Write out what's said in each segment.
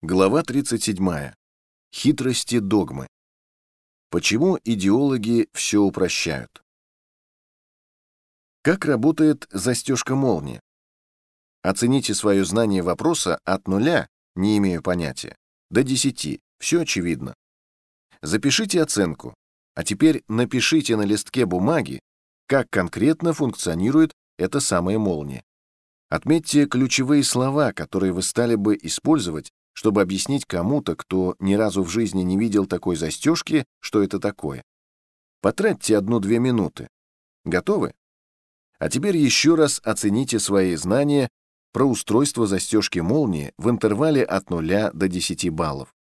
Глава 37. Хитрости догмы. Почему идеологи все упрощают? Как работает застежка молнии? Оцените свое знание вопроса от нуля, не имею понятия, до десяти, все очевидно. Запишите оценку, а теперь напишите на листке бумаги, как конкретно функционирует эта самая молния. Отметьте ключевые слова, которые вы стали бы использовать чтобы объяснить кому-то, кто ни разу в жизни не видел такой застежки, что это такое. Потратьте одну-две минуты. Готовы? А теперь еще раз оцените свои знания про устройство застежки молнии в интервале от 0 до 10 баллов.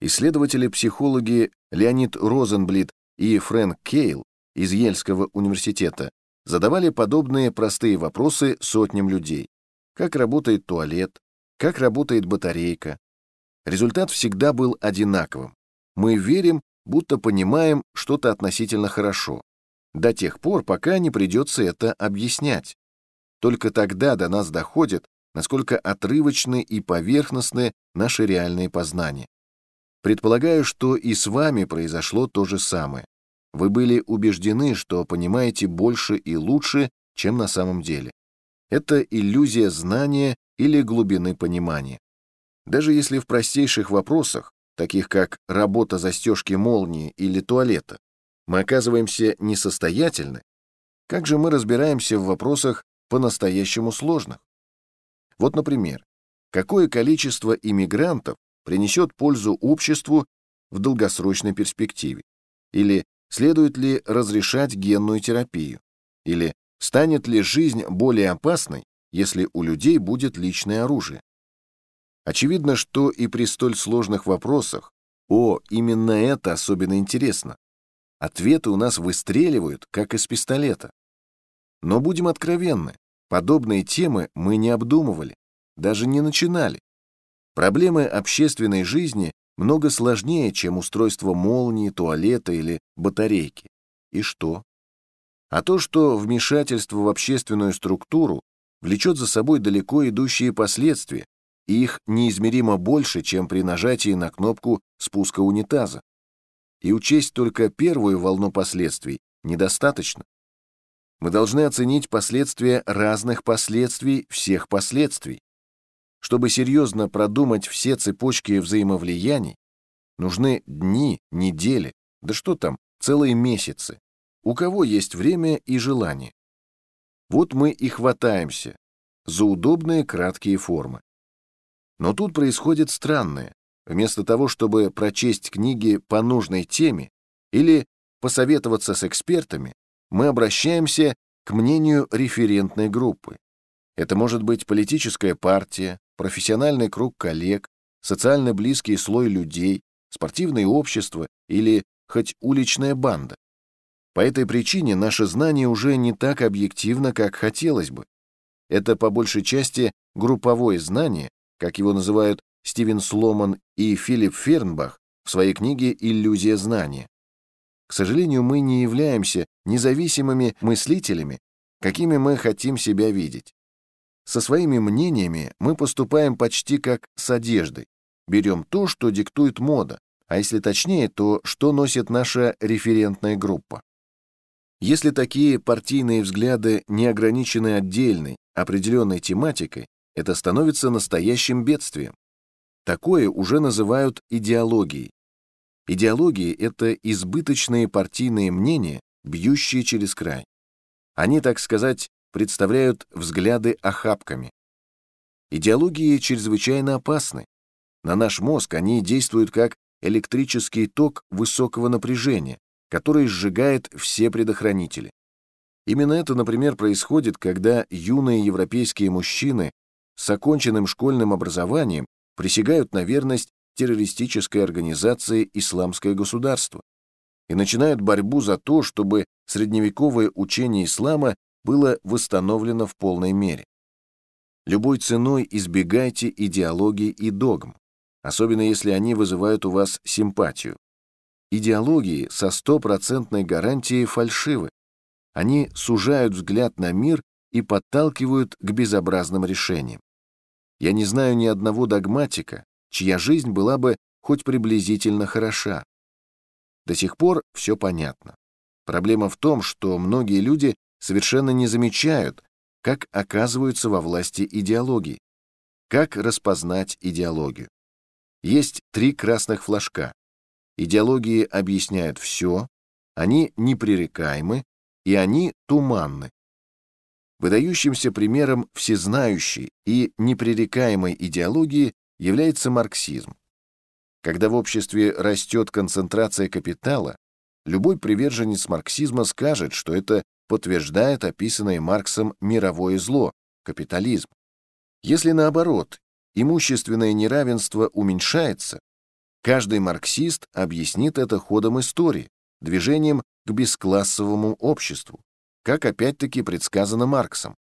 Исследователи-психологи Леонид Розенблит и Фрэнк Кейл из Ельского университета задавали подобные простые вопросы сотням людей. Как работает туалет, как работает батарейка. Результат всегда был одинаковым. Мы верим, будто понимаем что-то относительно хорошо, до тех пор, пока не придется это объяснять. Только тогда до нас доходит, насколько отрывочны и поверхностны наши реальные познания. Предполагаю, что и с вами произошло то же самое. Вы были убеждены, что понимаете больше и лучше, чем на самом деле. Это иллюзия знания или глубины понимания. Даже если в простейших вопросах, таких как работа застежки молнии или туалета, мы оказываемся несостоятельны, как же мы разбираемся в вопросах по-настоящему сложных? Вот, например, какое количество иммигрантов принесет пользу обществу в долгосрочной перспективе? Или следует ли разрешать генную терапию? Или станет ли жизнь более опасной, если у людей будет личное оружие. Очевидно, что и при столь сложных вопросах, о, именно это особенно интересно, ответы у нас выстреливают, как из пистолета. Но будем откровенны, подобные темы мы не обдумывали, даже не начинали. Проблемы общественной жизни много сложнее, чем устройство молнии, туалета или батарейки. И что? А то, что вмешательство в общественную структуру влечет за собой далеко идущие последствия, и их неизмеримо больше, чем при нажатии на кнопку спуска унитаза. И учесть только первую волну последствий недостаточно. Мы должны оценить последствия разных последствий всех последствий. Чтобы серьезно продумать все цепочки взаимовлияний, нужны дни, недели, да что там, целые месяцы. У кого есть время и желание. Вот мы и хватаемся за удобные краткие формы. Но тут происходит странное. Вместо того, чтобы прочесть книги по нужной теме или посоветоваться с экспертами, мы обращаемся к мнению референтной группы. Это может быть политическая партия, профессиональный круг коллег, социально близкий слой людей, спортивное общество или хоть уличная банда. По этой причине наше знание уже не так объективно, как хотелось бы. Это по большей части групповое знание, как его называют Стивен Сломан и Филипп Фернбах в своей книге «Иллюзия знания». К сожалению, мы не являемся независимыми мыслителями, какими мы хотим себя видеть. Со своими мнениями мы поступаем почти как с одеждой. Берем то, что диктует мода, а если точнее, то что носит наша референтная группа. Если такие партийные взгляды не ограничены отдельной, определенной тематикой, это становится настоящим бедствием. Такое уже называют идеологией. Идеологии — это избыточные партийные мнения, бьющие через край. Они, так сказать, представляют взгляды охапками. Идеологии чрезвычайно опасны. На наш мозг они действуют как электрический ток высокого напряжения, который сжигает все предохранители. Именно это, например, происходит, когда юные европейские мужчины с оконченным школьным образованием присягают на верность террористической организации «Исламское государство» и начинают борьбу за то, чтобы средневековое учение ислама было восстановлено в полной мере. Любой ценой избегайте идеологий и догм, особенно если они вызывают у вас симпатию. Идеологии со стопроцентной гарантией фальшивы. Они сужают взгляд на мир и подталкивают к безобразным решениям. Я не знаю ни одного догматика, чья жизнь была бы хоть приблизительно хороша. До сих пор все понятно. Проблема в том, что многие люди совершенно не замечают, как оказываются во власти идеологии. Как распознать идеологию? Есть три красных флажка. Идеологии объясняют все, они непререкаемы, и они туманны. Выдающимся примером всезнающей и непререкаемой идеологии является марксизм. Когда в обществе растет концентрация капитала, любой приверженец марксизма скажет, что это подтверждает описанное Марксом мировое зло – капитализм. Если наоборот, имущественное неравенство уменьшается, каждый марксист объяснит это ходом истории, движением к бесклассовому обществу, как опять-таки предсказано Марксом.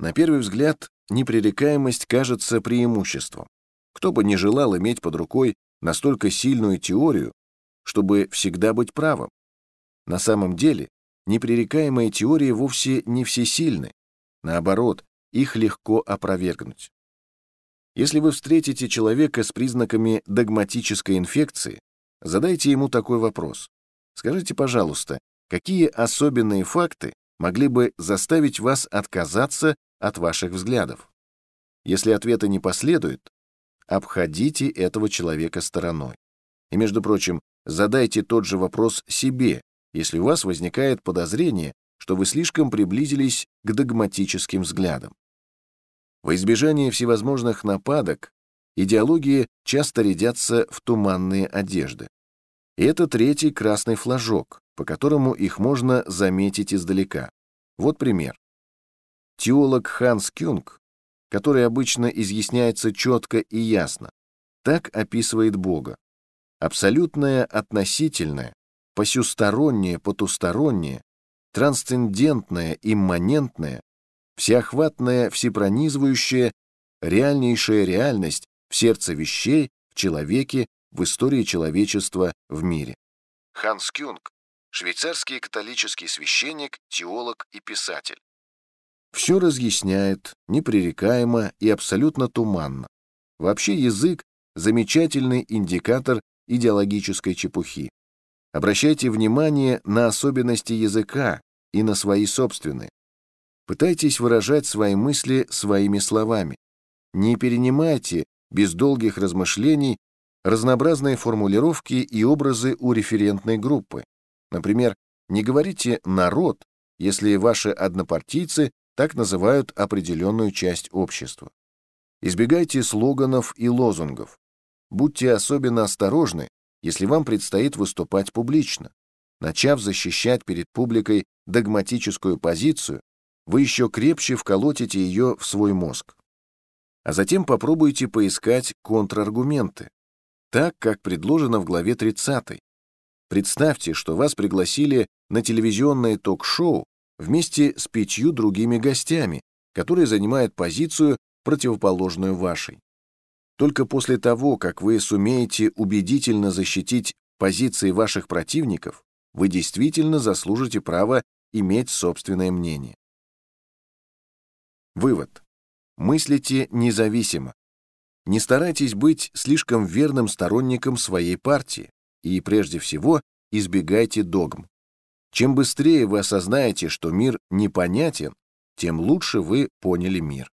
На первый взгляд, непререкаемость кажется преимуществом. Кто бы не желал иметь под рукой настолько сильную теорию, чтобы всегда быть правым. На самом деле, непререкаемые теории вовсе не всесильны. Наоборот, их легко опровергнуть. Если вы встретите человека с признаками догматической инфекции, задайте ему такой вопрос. Скажите, пожалуйста, какие особенные факты могли бы заставить вас отказаться от ваших взглядов? Если ответа не последует, обходите этого человека стороной. И, между прочим, задайте тот же вопрос себе, если у вас возникает подозрение, что вы слишком приблизились к догматическим взглядам. Во избежание всевозможных нападок идеологии часто рядятся в туманные одежды. И это третий красный флажок, по которому их можно заметить издалека. Вот пример. Теолог Ханс Кюнг, который обычно изъясняется четко и ясно, так описывает Бога. Абсолютное относительное, посюстороннее, потустороннее, трансцендентное, имманентное, всеохватная, всепронизывающая, реальнейшая реальность в сердце вещей, в человеке, в истории человечества, в мире. Ханс Кюнг, швейцарский католический священник, теолог и писатель. Все разъясняет, непререкаемо и абсолютно туманно. Вообще язык — замечательный индикатор идеологической чепухи. Обращайте внимание на особенности языка и на свои собственные. Пытайтесь выражать свои мысли своими словами. Не перенимайте, без долгих размышлений, разнообразные формулировки и образы у референтной группы. Например, не говорите «народ», если ваши однопартийцы так называют определенную часть общества. Избегайте слоганов и лозунгов. Будьте особенно осторожны, если вам предстоит выступать публично. Начав защищать перед публикой догматическую позицию, вы еще крепче вколотите ее в свой мозг. А затем попробуйте поискать контраргументы, так, как предложено в главе 30. Представьте, что вас пригласили на телевизионное ток-шоу вместе с пятью другими гостями, которые занимают позицию, противоположную вашей. Только после того, как вы сумеете убедительно защитить позиции ваших противников, вы действительно заслужите право иметь собственное мнение. Вывод. Мыслите независимо. Не старайтесь быть слишком верным сторонником своей партии и, прежде всего, избегайте догм. Чем быстрее вы осознаете, что мир непонятен, тем лучше вы поняли мир.